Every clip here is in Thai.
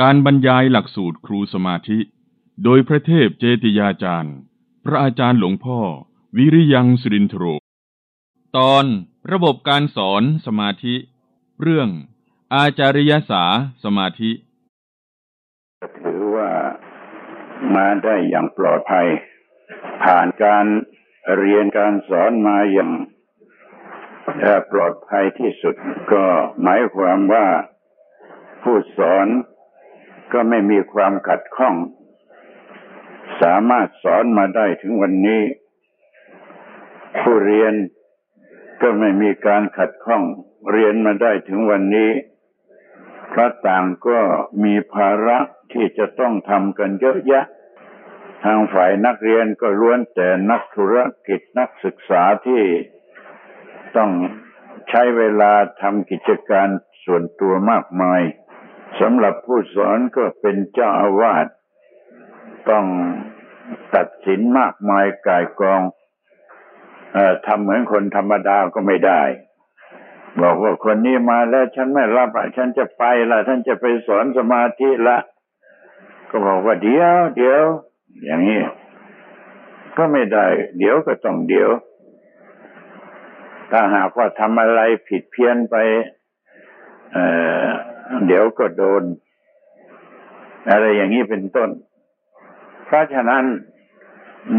การบรรยายหลักสูตรครูสมาธิ โดยพระเทพเจติยาจารย์ พระอาจารย์หลวงพ่อ วิริยังสุรินทโร ตอนระบบการสอนสมาธิ เรื่อง อาจาริยสาสมาธิ ถือว่ามาได้อย่างปลอดภัย ผ่านการเรียนการสอนมาอย่างปลอดภัยที่สุด ก็หมายความว่าผู้สอน ก็ไม่มีความขัดข้อง สามารถสอนมาได้ถึงวันนี้ ผู้เรียนก็ไม่มีการขัดข้อง เรียนมาได้ถึงวันนี้พระต่างก็มีภาระที่จะต้องทำกันเยอะแยะ ทางฝ่ายนักเรียนก็ล้วนแต่นักธุรกิจนักศึกษาที่ต้องใช้เวลาทำกิจการส่วนตัวมากมาย สำหรับผู้สอนก็เป็นเจ้าอาวาสต้องตัดสินมากมายกายกองอทำเหมือนคนธรรมดาก็ไม่ได้ บอกว่าคนนี้มาแล้วฉันไม่รับฉันจะไปละท่านจะไปสอนสมาธิละก็บอกว่าเดี๋ยวเดี๋ยวอย่างนี้ก็ไม่ได้ เดี๋ยวก็ต้องเดี๋ยว ถ้าหากว่าทำอะไรผิดเพี้ยนไป เเดี๋ยวก็โดน อะไรอย่างนี้เป็นต้น เพราะฉะนั้น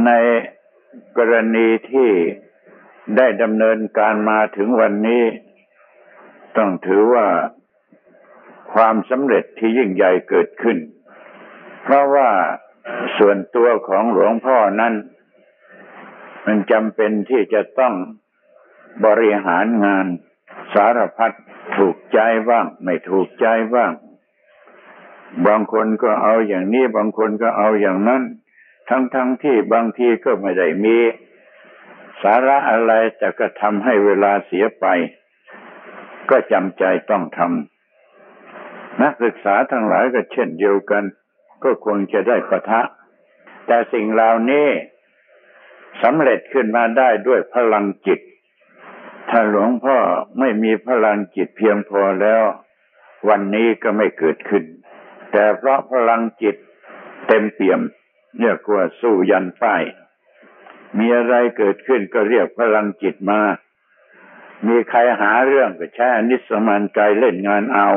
ในกรณีที่ได้ดำเนินการมาถึงวันนี้ ต้องถือว่าความสำเร็จที่ยิ่งใหญ่เกิดขึ้น เพราะว่าส่วนตัวของหลวงพ่อนั้น มันจำเป็นที่จะต้องบริหารงาน สารพัดถูกใจบ้าง ไม่ถูกใจบ้าง บางคนก็เอาอย่างนี้ บางคนก็เอาอย่างนั้น ทั้งๆทที่บางทีก็ไม่ได้มี สาระอะไรแต่ก็ทำให้เวลาเสียไป ก็จำใจต้องทำนักศึกษาทั้งหลายก็เช่นเดียวกัน ก็คงจะได้ปะทะ แต่สิ่งเหล่านี้สำเร็จขึ้นมาได้ด้วยพลังจิต ถ้าหลวงพ่อไม่มีพลังจิตเพียงพอแล้ว วันนี้ก็ไม่เกิดขึ้น แต่เพราะพลังจิตเต็มเปี่ยมเรียกว่าสู้ยันป้าย มีอะไรเกิดขึ้นก็เรียกพลังจิตมา มีใครหาเรื่องก็ใช้อนิสมันใจเล่นงานเอา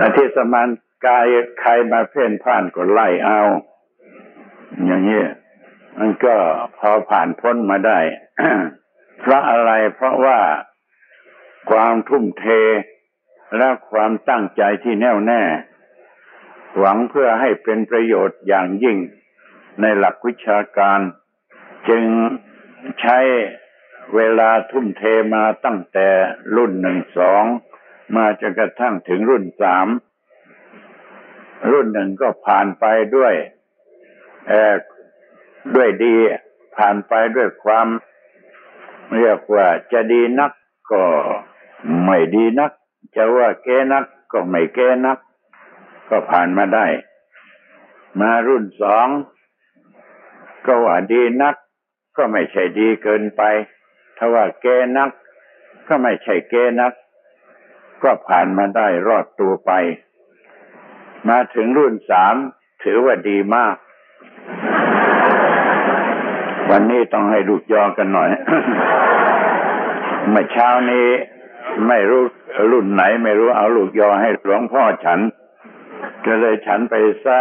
อาทิสมานกายใครมาเพ่นผ่านก็ไล่เอา อย่างนี้ มันก็พอผ่านพ้นมาได้ เพราะอะไรเพราะว่าความทุ่มเทและความตั้งใจที่แน่วแน่ หวังเพื่อให้เป็นประโยชน์อย่างยิ่งในหลักวิชาการ จึงใช้เวลาทุ่มเทมาตั้งแต่รุ่นหนึ่งสองมาจนกระทั่งถึงรุ่นสามรุ่นหนึ่งก็ผ่านไปด้วยเอ ด้วยดีผ่านไปด้วยความ เรียกว่าจะดีนักก็ไม่ดีนัก จะว่าแกนักก็ไม่แกนัก ก็ผ่านมาได้ มารุ่นสองก็ว่าดีนัก ก็ไม่ใช่ดีเกินไป ถ้าว่าแกนัก ก็ไม่ใช่แกนัก ก็ผ่านมาได้รอดตัวไป มาถึงรุ่นสามถือว่าดีมาก วันนี้ต้องให้ลูกยอกันหน่อย เมื่อเช้านี้ไม่รู้รุ่นไหน ไม่รู้เอาลูกยอให้หลวงพ่อฉัน ก็เลยฉันไปซะ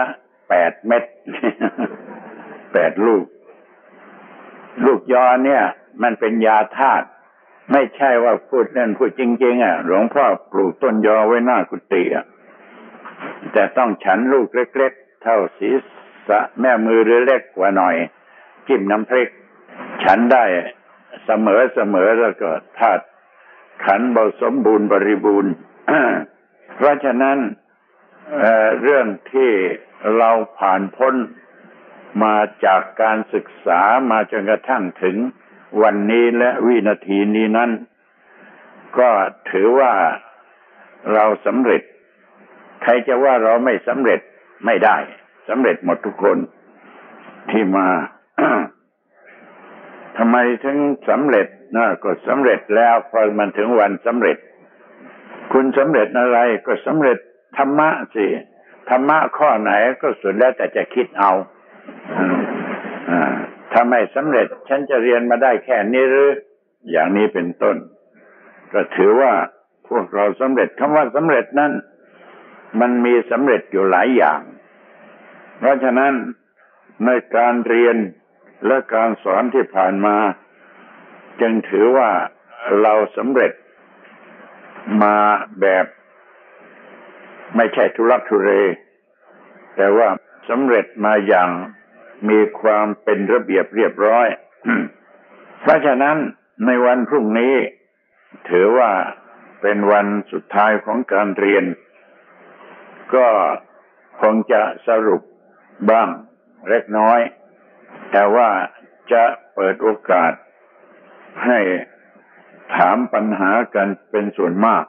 แปดเม็ดแปดลูก ลูกยอเนี่ย มันเป็นยาธาตุไม่ใช่ว่าพูดเล่นพูดจริง ๆ อะ หลวงพ่อปลูกต้นยอไว้หน้ากุฏิอะแต่ต้องฉันลูกเล็ก ๆ เท่าศีรษะแม่มือหรือเล็กกว่าหน่อย จิ้มน้ำพริก ฉันได้เสมอเสมอแล้วก็ธาตุขันบสมบูรณ์บริบูรณ์ เพราะฉะนั้นเเรื่องที่เราผ่านพ้นมาจากการศึกษามาจนกระทั่งถึงวันนี้และวินาทีนี้นั้น ก็ถือว่าเราสำเร็จ ใครจะว่าเราไม่สำเร็จไม่ได้สำเร็จหมดทุกคนที่มา ทำไมถึงสำเร็จนะก็สำเร็จแล้วพอมันถึงวันสำเร็จ คุณสำเร็จอะไรก็สำเร็จธรรมะสิธรรมะข้อไหนก็สุดแล้วแต่จะคิดเอาถ้าไม่สำเร็จ ฉันจะเรียนมาได้แค่นี้หรืออย่างนี้เป็นต้น ก็ถือว่าพวกเราสำเร็จคำว่าสำเร็จนั้น มันมีสำเร็จอยู่หลายอย่าง เพราะฉะนั้นในการเรียน และการสอนที่ผ่านมา จึงถือว่าเราสำเร็จมาแบบไม่ใช่ทุรักทุเร แต่ว่าสำเร็จมาอย่างมีความเป็นระเบียบเรียบร้อย เพราะฉะนั้นในวันพรุ่งนี้ ถือว่าเป็นวันสุดท้ายของการเรียน ก็คงจะสรุปบ้างเล็กน้อย แต่ว่าจะเปิดโอกาสให้ถามปัญหากันเป็นส่วนมาก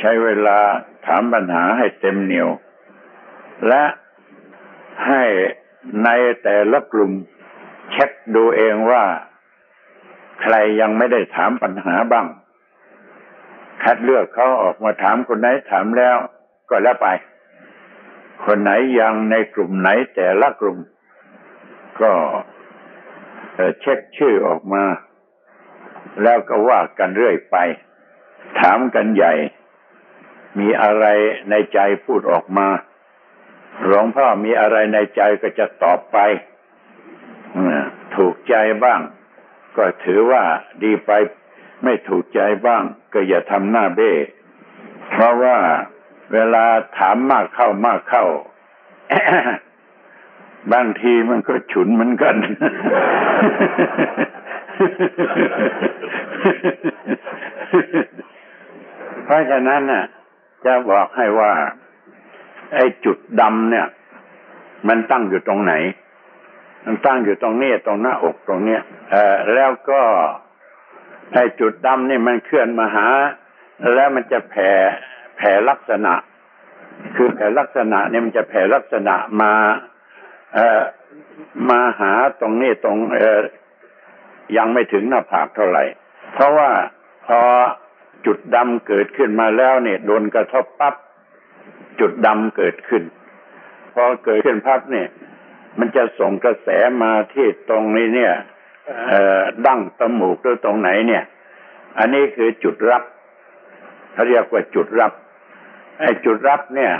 ใช้เวลาถามปัญหาให้เต็มเหนียว และให้ในแต่ละกลุ่มเช็คดูเองว่า ใครยังไม่ได้ถามปัญหาบ้าง คัดเลือกเขาออกมาถามคนไหนถามแล้วก็แล้วไป คนไหนยังในกลุ่มไหนแต่ละกลุ่ม ก็เช็คชื่อออกมา แล้วก็ว่ากันเรื่อยไป ถามกันใหญ่ มีอะไรในใจพูดออกมาหลวงพ่อมีอะไรในใจก็จะตอบไปถูกใจบ้าง ก็ถือว่าดีไปไม่ถูกใจบ้าง ก็อย่าทำหน้าเบ้เพราะว่าเวลาถามมากเข้ามากเข้า บางทีมันก็ฉุนเหมือนกัน เพราะฉะนั้นน่ะ จะบอกให้ว่า ไอ้จุดดำเนี่ย มันตั้งอยู่ตรงไหน มันตั้งอยู่ตรงนี้ตรงหน้าอกตรงเนี้ยเออแล้วก็ไอ้จุดดำนี่มันเคลื่อนมาหา แล้วมันจะแผ่แผ่ลักษณะ คือแผ่ลักษณะเนี่ยมันจะแผ่ลักษณะมา มาหาตรงนี้ตรงยังไม่ถึงหน้าผากเท่าไหร่ เพราะว่าพอจุดดำเกิดขึ้นมาแล้วเนี่ยโดนกระทบปั๊บจุดดำเกิดขึ้น พอเกิดขึ้นพับเนี่ย มันจะส่งกระแสมาที่ตรงนี้เนี่ยดั้งตมูกหรือตรงไหนเนี่ย อันนี้คือจุดรับเขาเรียกว่าจุดรับไอ้จุดรับเนี่ย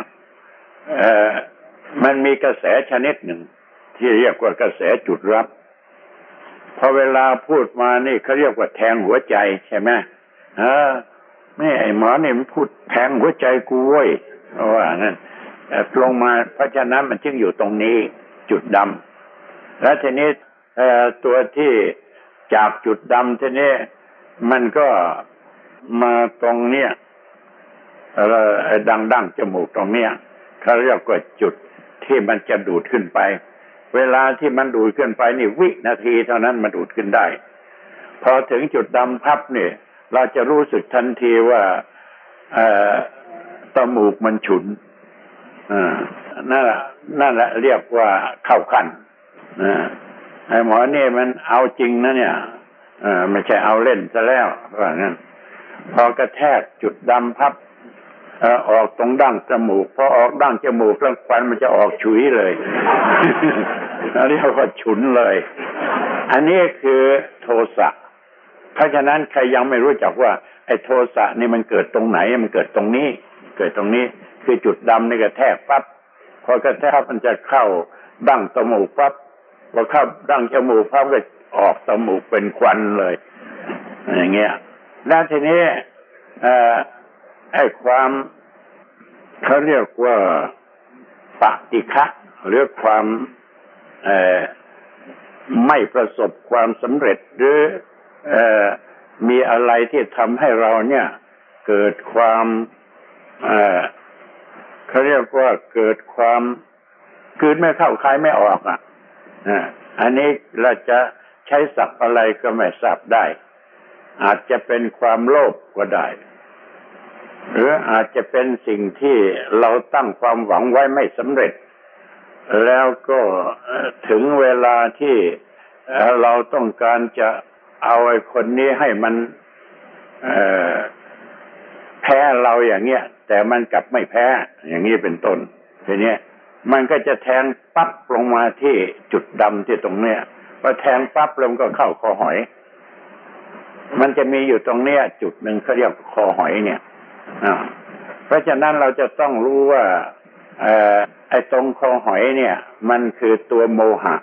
มันมีกระแสชนิดหนึ่ง ที่เรียกว่ากระแสจุดรับ พอเวลาพูดมานี่เขาเรียกว่าแทงหัวใจใช่ไหมเออไม่ไอ้หมอเนี่ยมันพูดแทงหัวใจกูเว้ยว่างั้นลงมาเพราะฉะนั้นมันจึงอยู่ตรงนี้จุดดำแล้วทีนี้ตัวที่จากจุดดำทีนี้มันก็มาตรงเนี้ยดังดังจมูกตรงเนี้ยเขาเรียกว่าจุด ที่มันจะดูดขึ้นไป เวลาที่มันดูดขึ้นไปนี่วินาทีเท่านั้นมันดูดขึ้นได้ พอถึงจุดดำพับเนี่ย เราจะรู้สึกทันทีว่าตมูกมันฉุนนั่นแหละนั่นแหละเรียกว่าเข้ากันนไอ้หมอนี่มันเอาจริงนะเนี่ยอไม่ใช่เอาเล่นซะแล้วว่างั้นพอกระแทกจุดดำพับ ออกตรงดั้งจมูกพอออกดั้งจมูกแล้วควันมันจะออกฉุยเลยอันนี้เขาก็ฉุนเลย อันนี้คือโทสะเพราะฉะนั้นใครยังไม่รู้จักว่า ไอ้โทสะนี่มันเกิดตรงไหน มันเกิดตรงนี้ เกิดตรงนี้ คือจุดดำในกระแทกปั๊บพอกระแทกมันจะเข้าดั้งจมูกปั๊บพอเข้าดั้งจมูกปั๊บก็ออกจมูกเป็นควันเลย อย่างเงี้ยแล้วทีนี้ ไอ้ความเขาเรียกว่าปฏิฆะหรือความไม่ประสบความสำเร็จหรือมีอะไรที่ทำให้เราเนี่ย เกิดความเขาเรียกว่าเกิดความคืนไม่เข้าคายไม่ออกอะอันนี้เราจะใช้ศัพท์อะไรก็ไม่ทราบได้ อาจจะเป็นความโลภก็ได้ หรืออาจจะเป็นสิ่งที่เราตั้งความหวังไว้ไม่สำเร็จ แล้วก็ถึงเวลาที่เราต้องการจะเอาไอ้คนนี้ให้มันแพ้เราอย่างเงี้ยแต่มันกลับไม่แพ้ อย่างนี้เป็นต้นทีนี้มันก็จะแทงปั๊บลงมาที่จุดดำที่ตรงเนี้ยพอแทงปั๊บลงก็เข้าคอหอย มันจะมีอยู่ตรงเนี้ย จุดหนึ่งเขาเรียกคอหอยเนี่ย เพราะฉะนั้นเราจะต้องรู้ว่าไอ้ตรงคอหอยเนี่ย มันคือตัวโมหะ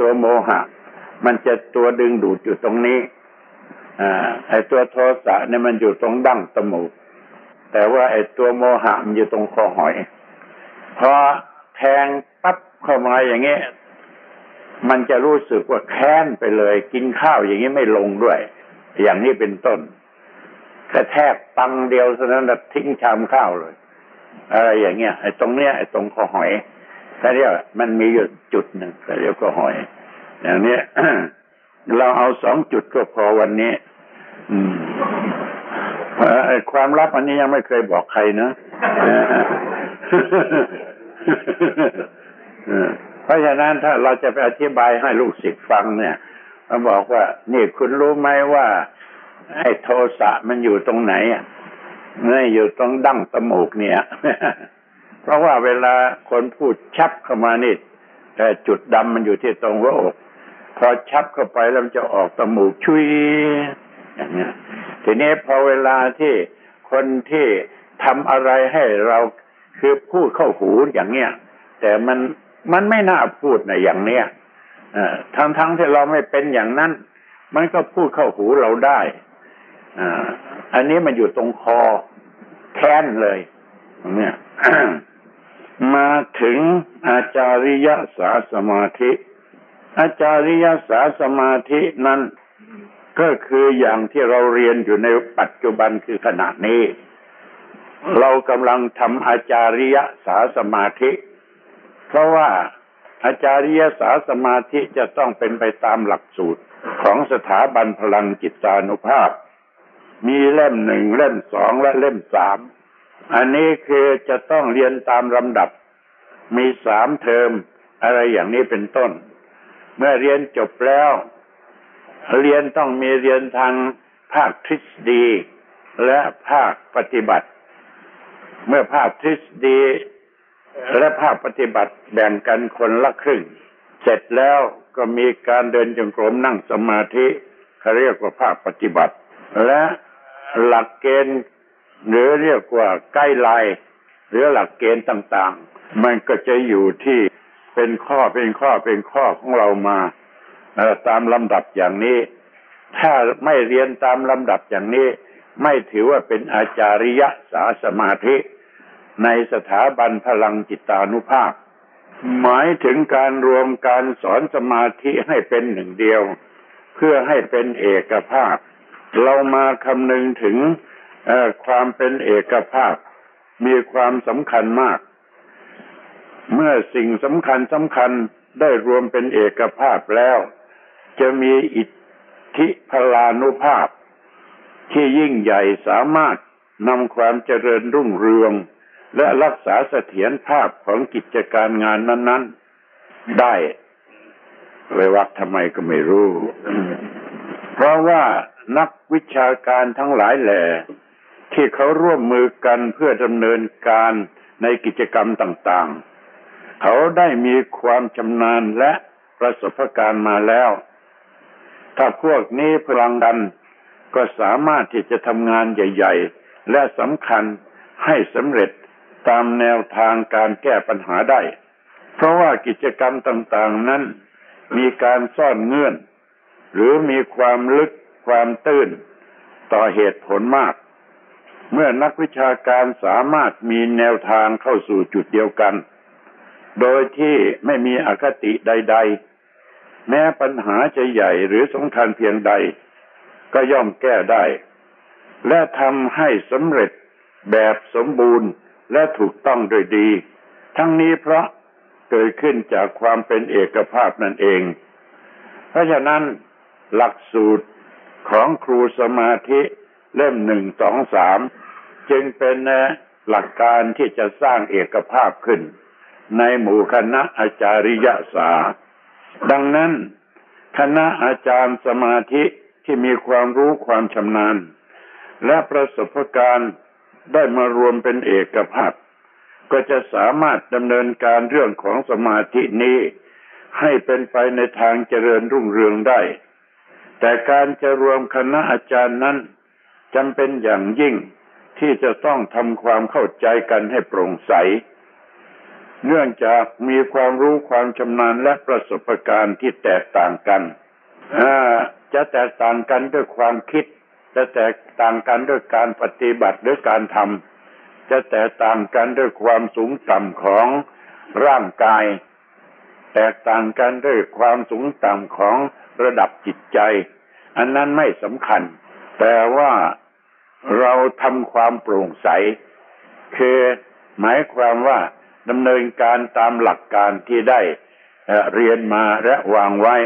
ตัวโมหะ มันจะตัวดึงดูดอยู่ตรงนี้ไอ้ตัวโทสะเนี่ยมันอยู่ตรงดั้งตมูก แต่ว่าไอ้ตัวโมหะมันอยู่ตรงคอหอย พอแทงปั๊บเข้ามาอย่างเงี้ยมันจะรู้สึกว่าแค้นไปเลย กินข้าวอย่างนี้ไม่ลงด้วย อย่างนี้เป็นต้น กระแทกปังเดียวเท่านั้นทิ้งชามข้าวเลย อะไรอย่างเงี้ยไอ้ตรงเนี้ยไอ้ตรงคอหอยเขาเรียกมันมีอยู่จุดหนึ่งเขาเรียกคอหอย อย่างเนี้ยเราเอาสองจุดก็พอวันนี้ อืมความลับอันนี้ยังไม่เคยบอกใครนะเพราะฉะนั้นถ้าเราจะไปอธิบายให้ลูกศิษย์ฟังเนี่ยมาบอกว่า นี่คุณรู้ไหมว่า ไอ้โทสะมันอยู่ตรงไหนอะนี่อยู่ตรงดั้งตมูกเนี่ย เพราะว่าเวลาคนพูดชับเข้ามานี่แต่จุดดำมันอยู่ที่ตรงหัวอก พอชับเข้าไปแล้วมันจะออกตมูกชุยอย่างเงี้ยทีนี้พอเวลาที่คนที่ทำอะไรให้เราคือพูดเข้าหูอย่างเนี้ยแต่มันมันไม่น่าพูดนะอย่างเนี้ยทั้งทั้งที่เราไม่เป็นอย่างนั้น มันก็พูดเข้าหูเราได้ อันนี้มันอยู่ตรงคอแค้นเลย เนี่ยมาถึงอาจาริยสาสมาธิ อาจาริยสาสมาธินั้นก็คืออย่างที่เราเรียนอยู่ในปัจจุบันคือขณะนี้ เรากำลังทำอาจาริยสาสมาธิ เพราะว่าอาจาริยสาสมาธิจะต้องเป็นไปตามหลักสูตรของสถาบันพลังจิตานุภาพ มีเล่มหนึ่งเล่มสองและเล่มสาม อันนี้คือจะต้องเรียนตามลำดับ มีสามเทอมอะไรอย่างนี้เป็นต้น เมื่อเรียนจบแล้ว เรียนต้องมีเรียนทางภาคทฤษฎีและภาคปฏิบัติ เมื่อภาคทฤษฎีและภาคปฏิบัติแบ่งกันคนละครึ่ง เสร็จแล้วก็มีการเดินจงกรมนั่งสมาธิเขาเรียกว่าภาคปฏิบัติ และ หลักเกณฑ์หรือเรียกว่าใกล้ไลายหรือหลักเกณฑ์ต่างๆ มันก็จะอยู่ที่เป็นข้อเป็นข้อเป็นข้อของเรามาตามลำดับอย่างนี้ ถ้าไม่เรียนตามลำดับอย่างนี้ ไม่ถือว่าเป็นอาจาริยะสาสมาธิ ในสถาบันพลังจิตานุภาพ หมายถึงการรวมการสอนสมาธิให้เป็นหนึ่งเดียว เพื่อให้เป็นเอกภาพ เรามาคำนึงถึงความเป็นเอกภาพ มีความสำคัญมาก เมื่อสิ่งสำคัญสำคัญได้รวมเป็นเอกภาพแล้ว จะมีอิทธิพลานุภาพ ที่ยิ่งใหญ่สามารถนำความเจริญรุ่งเรือง และรักษาเสถียรภาพของกิจการงานนั้น ๆ ได้เววักทำไมก็ไม่รู้ เพราะว่านักวิชาการทั้งหลายแหล่ที่เขาร่วมมือกันเพื่อดำเนินการในกิจกรรมต่างๆ เขาได้มีความชำนาญและประสบการณ์มาแล้ว ถ้าพวกนี้พลังกันก็สามารถที่จะทำงานใหญ่ ๆ และสำคัญให้สำเร็จตามแนวทางการแก้ปัญหาได้ เพราะว่ากิจกรรมต่างๆนั้น มีการซ่อนเงื่อน หรือมีความลึกความตื้นต่อเหตุผลมาก เมื่อนักวิชาการสามารถมีแนวทางเข้าสู่จุดเดียวกัน โดยที่ไม่มีอคติใด ๆ แม้ปัญหาจะใหญ่หรือสำคัญเพียงใด ก็ย่อมแก้ได้ และทำให้สำเร็จแบบสมบูรณ์และถูกต้องโดยดี ทั้งนี้เพราะเกิดขึ้นจากความเป็นเอกภาพนั่นเอง เพราะฉะนั้น หลักสูตรของครูสมาธิเล่มหนึ่งสองสามจึงเป็นหลักการที่จะสร้างเอกภาพขึ้น ในหมู่คณะอาจาริยศาดังนั้น คณะอาจารย์สมาธิที่มีความรู้ความชำนาญ และประสบการณ์ได้มารวมเป็นเอกภาพ ก็จะสามารถดำเนินการเรื่องของสมาธินี้ ให้เป็นไปในทางเจริญรุ่งเรืองได้ แต่การจะรวมคณะอาจารย์นั้นจำเป็นอย่างยิ่งที่จะต้องทำความเข้าใจกันให้โปร่งใส เนื่องจากมีความรู้ความชำนาญและประสบการณ์ที่แตกต่างกัน จะแตกต่างกันด้วยความคิด จะแตกต่างกันด้วยการปฏิบัติด้วยการทำจะแตกต่างกันด้วยความสูงต่ำของร่างกาย แตกต่างกันด้วยความสูงต่ำของ ระดับจิตใจ อันนั้นไม่สำคัญ แต่ว่าเราทำความโปร่งใส คือหมายความว่าดำเนินการตามหลักการที่ได้เรียนมาและวางไว้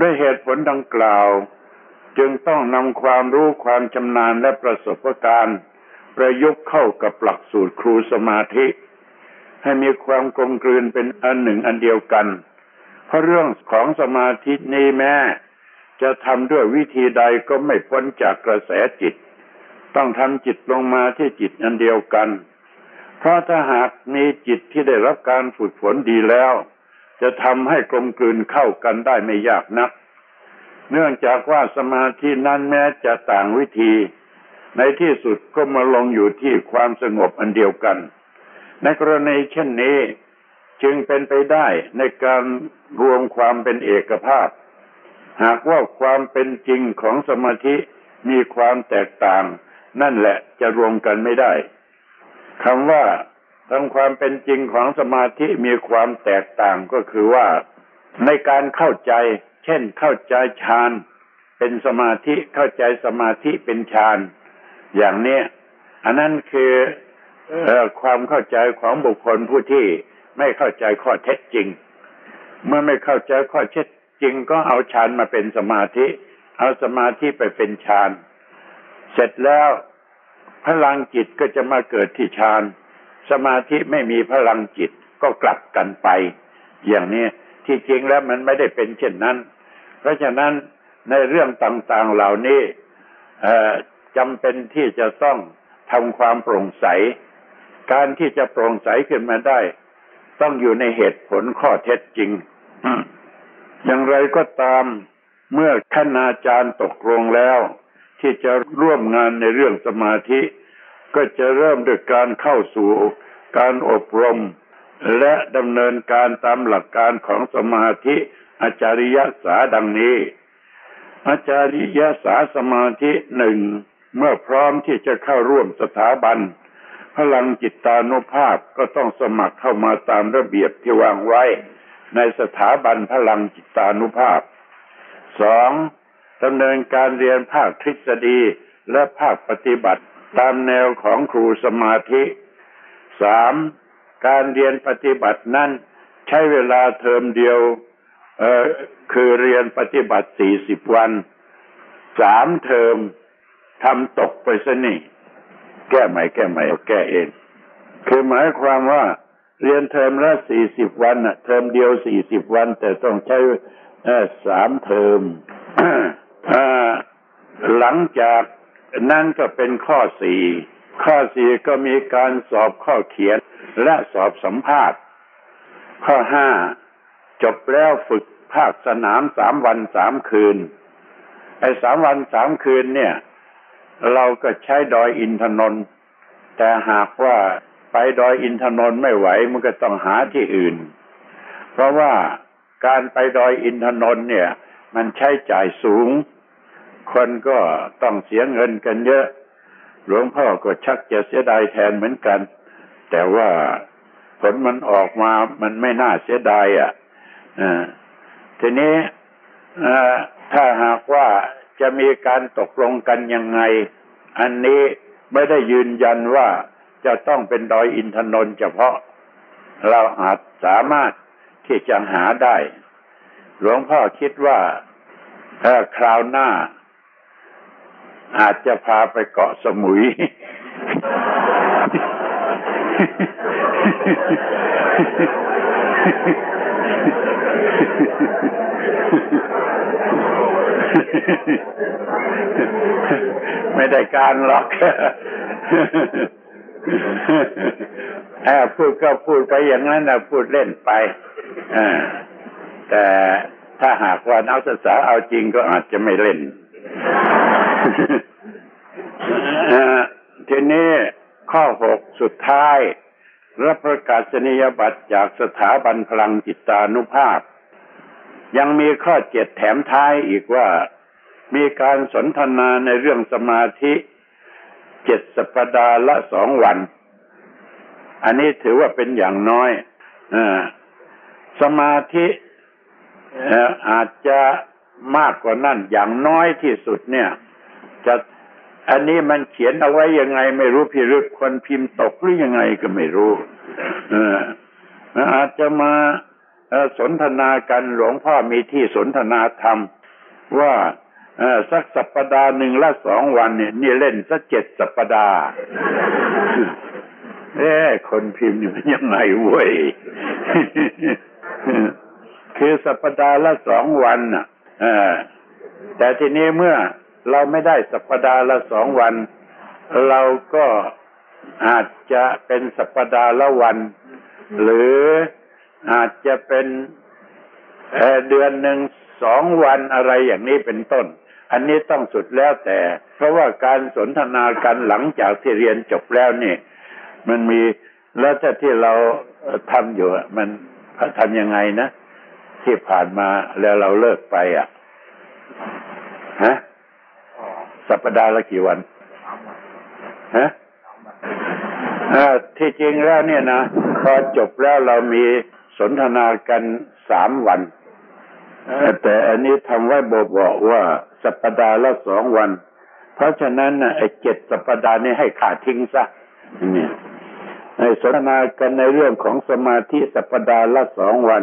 ด้วยเหตุผลดังกล่าว จึงต้องนำความรู้ความชำนาญและประสบการณ์ ประยุกต์เข้ากับหลักสูตรครูสมาธิ ให้มีความกลมกลืนเป็นอันหนึ่งอันเดียวกัน เพราะเรื่องของสมาธินี้แม้จะทำด้วยวิธีใดก็ไม่พ้นจากกระแสจิต ต้องทำจิตลงมาที่จิตอันเดียวกัน เพราะถ้าหากมีจิตที่ได้รับการฝึกฝนดีแล้ว จะทำให้กลมกลืนเข้ากันได้ไม่ยากนัก เนื่องจากว่าสมาธินั้นแม้จะต่างวิธี ในที่สุดก็มาลงอยู่ที่ความสงบอันเดียวกัน ในกรณีเช่นนี้ จึงเป็นไปได้ในการรวมความเป็นเอกภาพ หากว่าความเป็นจริงของสมาธิมีความแตกต่าง นั่นแหละจะรวมกันไม่ได้คำว่าทำความเป็นจริงของสมาธิมีความแตกต่างก็คือว่า ในการเข้าใจ เช่นเข้าใจฌานเป็นสมาธิเข้าใจสมาธิเป็นฌานอย่างนี้อันนั้นคือความเข้าใจของบุคคลผู้ที่ ไม่เข้าใจข้อเท็จจริง เมื่อไม่เข้าใจข้อเท็จจริงก็เอาฌานมาเป็นสมาธิ เอาสมาธิไปเป็นฌาน เสร็จแล้วพลังจิตก็จะมาเกิดที่ฌาน สมาธิไม่มีพลังจิตก็กลับกันไป อย่างนี้ที่จริงแล้วมันไม่ได้เป็นเช่นนั้น เพราะฉะนั้นในเรื่องต่างๆเหล่านี้จำเป็นที่จะต้องทำความโปร่งใส การที่จะโปร่งใสขึ้นมาได้ ต้องอยู่ในเหตุผลข้อเท็จจริง อย่างไรก็ตามเมื่อคณาจารย์ตกลงแล้ว ที่จะร่วมงานในเรื่องสมาธิ ก็จะเริ่มด้วยการเข้าสู่การอบรม และดำเนินการตามหลักการของสมาธิอาจาริยสาดังนี้ อาจาริยสาสมาธิหนึ่งเมื่อพร้อมที่จะเข้าร่วมสถาบัน ลังจิตตานุภาพก็ต้องสมัครเข้ามาตามระเบียบที่วางไว้ ในสถาบันพลังจิตานุภาพสองดำเนินการเรียนภาคทฤษฎีและภาคปฏิบัติตามแนวของครูสมาธิสามการเรียนปฏิบัตินั้นใช้เวลาเทอมเดียวเออคือเรียนปฏิบัติสี่สิบวันสามเทอมทำตกไปซะนี่ แก้ใหม่แก้ใหม่แก้เอง คือหมายความว่าเรียนเทอมละสี่สิบวันอะเทอมเดียวสี่สิบวัน แต่ต้องใช้สามเทอมหลังจากนั่นก็เป็นข้อสี่ข้อสี่ก็มีการสอบข้อเขียนและสอบสัมภาษณ์ ข้อห้าจบแล้วฝึกภาคสนามสามวันสามคืนไอ้สามวันสามคืนเนี่ย เราก็ใช้ดอยอินทนนท์แต่หากว่าไปดอยอินทนนท์ไม่ไหวมันก็ต้องหาที่อื่น เพราะว่าการไปดอยอินทนนท์เนี่ย มันใช้จ่ายสูง คนก็ต้องเสียเงินกันเยอะ หลวงพ่อก็ชักจะเสียดายแทนเหมือนกัน แต่ว่าผลมันออกมามันไม่น่าเสียดายอะทีนี้ถ้าหากว่า จะมีการตกลงกันยังไง อันนี้ไม่ได้ยืนยันว่าจะต้องเป็นดอยอินทนนท์เฉพาะ เราอาจสามารถที่จะหาได้ หลวงพ่อคิดว่าถ้าคราวหน้า อาจจะพาไปเกาะสมุย ไม่ได้การหรอกแอบพูดก็พูดไปอย่างนั้นนะพูดเล่นไปแต่ถ้าหากว่านักศึกษาเอาจริงก็อาจจะไม่เล่นทีนี้ข้อหกสุดท้าย รับประกาศนียบัตรจากสถาบันพลังจิตานุภาพ ยังมีข้อเจ็ดแถมท้ายอีกว่ามีการสนทนาในเรื่องสมาธิเจ็ดสัปดาห์ละสองวัน อันนี้ถือว่าเป็นอย่างน้อยอสมาธิอาจจะมากกว่านั้นอย่างน้อยที่สุดเนี่ย จะอันนี้มันเขียนเอาไว้ยังไง ไม่รู้พิรุษคนพิมพ์ตกหรือยังไงก็ไม่รู้ออาจจะมา สนทนากันหลวงพ่อมีที่สนทนาธรรม ว่าสักสัปปดาห์หนึ่งละสองวันเนี่ยนี่เล่นสักเจ็ดสัปปดาห์เอ้คนพิมพ์นี่มันยังไงเว้ยคือสัปดาห์ละสองวันน่ะแต่ทีนี้เมื่อเราไม่ได้สัปดาห์ละสองวัน เราก็อาจจะเป็นสัปดาห์ละวัน หรือ อาจจะเป็นเดือนหนึ่งสองวันอะไรอย่างนี้เป็นต้น อันนี้ต้องสุดแล้วแต่ เพราะว่าการสนทนากันหลังจากที่เรียนจบแล้วนี่ มันมีแล้วแต่ที่เราทำอยู่มันทำยังไงนะ ที่ผ่านมาแล้วเราเลิกไปอะฮะสัปดาห์ละกี่วันฮะที่จริงแล้วเนี่ยนะพอจบแล้วเรามี สนทนากันสามวัน แต่อันนี้ทำไว้บอกบอกว่าสัปดาห์ละสองวัน เพราะฉะนั้นไอ้เจ็ดสัปดาห์นี้ให้ขาดทิ้งซะนี่ในสนทนากันในเรื่องของสมาธิสัปดาห์ละสองวัน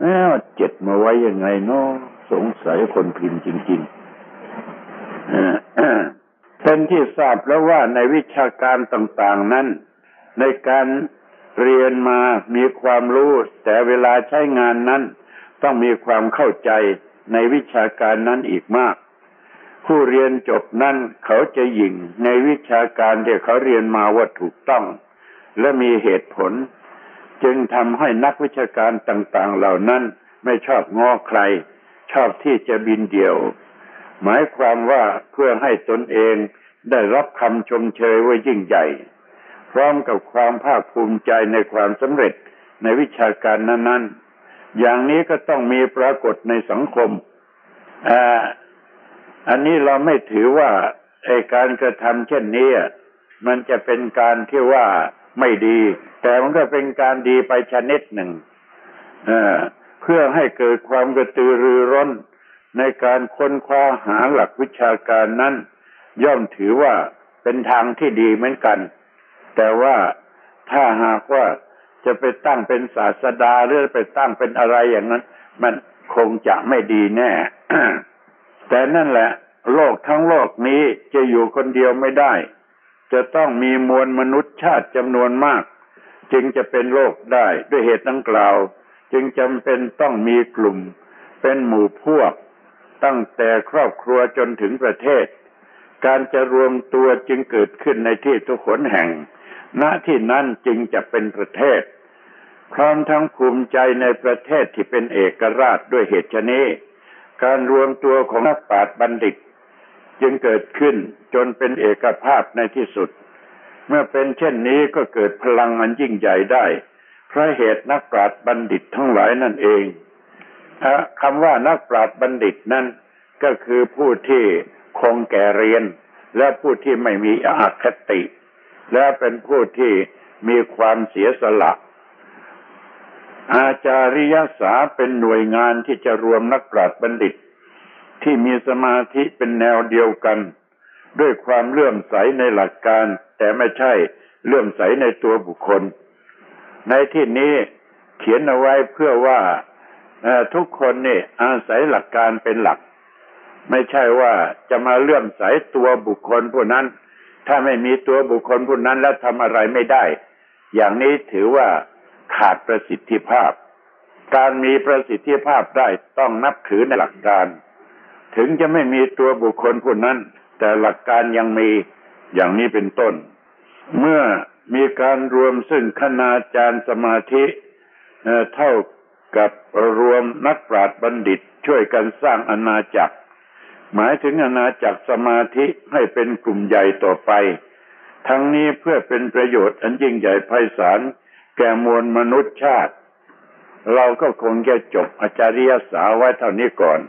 แล้วเจ็ดมาไว้ยังไงเนาะสงสัยคนพิมพ์จริงๆเป็นที่ทราบแล้วว่าในวิชาการต่าง ๆนั้น ในการ เรียนมามีความรู้ แต่เวลาใช้งานนั้น ต้องมีความเข้าใจในวิชาการนั้นอีกมาก ผู้เรียนจบนั้นเขาจะหยิ่งในวิชาการที่เขาเรียนมาว่าถูกต้อง และมีเหตุผล จึงทำให้นักวิชาการต่าง ๆ เหล่านั้นไม่ชอบง้อใคร ชอบที่จะบินเดี่ยว หมายความว่าเพื่อให้ตนเองได้รับคำชมเชยว่ายิ่งใหญ่ พร้อมกับความภาคภูมิใจในความสำเร็จในวิชาการนั้นๆ อย่างนี้ก็ต้องมีปรากฏในสังคมอ่าอันนี้เราไม่ถือว่าไอการกระทำเช่นนี้มันจะเป็นการที่ว่าไม่ดี แต่มันก็เป็นการดีไปชนิดหนึ่งเพื่อให้เกิดความกระตือรือร้นในการค้นคว้าหาหลักวิชาการนั้น ย่อมถือว่าเป็นทางที่ดีเหมือนกัน แต่ว่าถ้าหากว่าจะไปตั้งเป็นศาสดาหรือไปตั้งเป็นอะไรอย่างนั้น มันคงจะไม่ดีแน่ แต่นั่นแหละ โลกทั้งโลกนี้จะอยู่คนเดียวไม่ได้ จะต้องมีมวลมนุษยชาติจำนวนมาก จึงจะเป็นโลกได้ด้วยเหตุดังกล่าว จึงจำเป็นต้องมีกลุ่ม เป็นหมู่พวก ตั้งแต่ครอบครัวจนถึงประเทศ การจะรวมตัวจึงเกิดขึ้นในที่ทุกขนแห่ง ณที่นั้นจึงจะเป็นประเทศ พร้อมทั้งภูมิใจในประเทศที่เป็นเอกราชด้วยเหตุชนี้ การรวมตัวของนักปราชญ์บัณฑิต จึงเกิดขึ้นจนเป็นเอกภาพในที่สุด เมื่อเป็นเช่นนี้ก็เกิดพลังอันยิ่งใหญ่ได้เพราะเหตุนักปราชญ์บัณฑิตทั้งหลายนั่นเองคำว่านักปราชญ์บัณฑิตนั้นก็คือผู้ที่คงแก่เรียน และผู้ที่ไม่มีอคติ และเป็นผู้ที่มีความเสียสละ อาจาริยศาเป็นหน่วยงานที่จะรวมนักปราชญ์บัณฑิต ที่มีสมาธิเป็นแนวเดียวกัน ด้วยความเลื่อมใสในหลักการ แต่ไม่ใช่เลื่อมใสในตัวบุคคล ในที่นี้เขียนเอาไว้เพื่อว่าทุกคนนี่อาศัยหลักการเป็นหลัก ไม่ใช่ว่าจะมาเลื่อมใสตัวบุคคลผู้นั้น ถ้าไม่มีตัวบุคคลผู้นั้นแล้วทำอะไรไม่ได้ อย่างนี้ถือว่าขาดประสิทธิภาพ การมีประสิทธิภาพได้ต้องนับถือในหลักการ ถึงจะไม่มีตัวบุคคลผู้นั้น แต่หลักการยังมีอย่างนี้เป็นต้น เมื่อมีการรวมซึ่งคณาจารย์สมาธิเท่ากับรวมนักปราชญ์บัณฑิตช่วยกันสร้างอาณาจักร หมายถึงอาณาจักรสมาธิให้เป็นกลุ่มใหญ่ต่อไป ทั้งนี้เพื่อเป็นประโยชน์อันยิ่งใหญ่ไพศาลแก่มวลมนุษยชาติ เราก็คงจะจบอาจารยศาไว้เท่านี้ก่อน